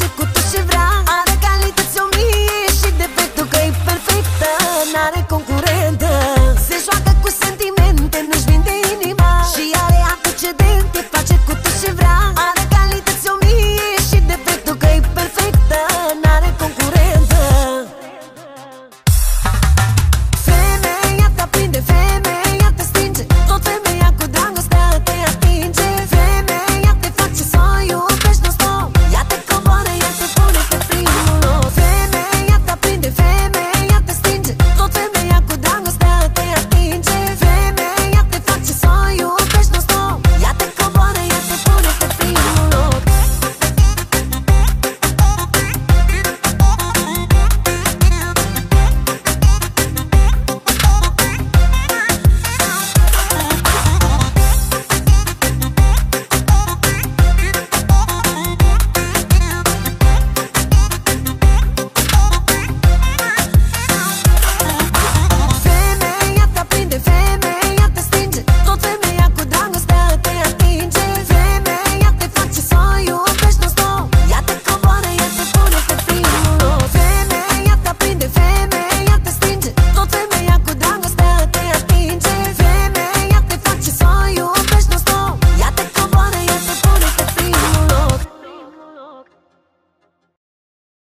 face cu tot ce vrea. Are calități o mie și defectul că e perfectă. N-are concurentă.